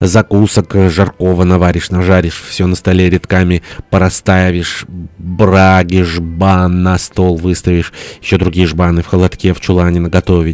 Закусок жаркого наваришь, нажаришь, все на столе редками пораставишь, браги, жбан на стол выставишь, еще другие жбаны в холодке в чулане наготовить.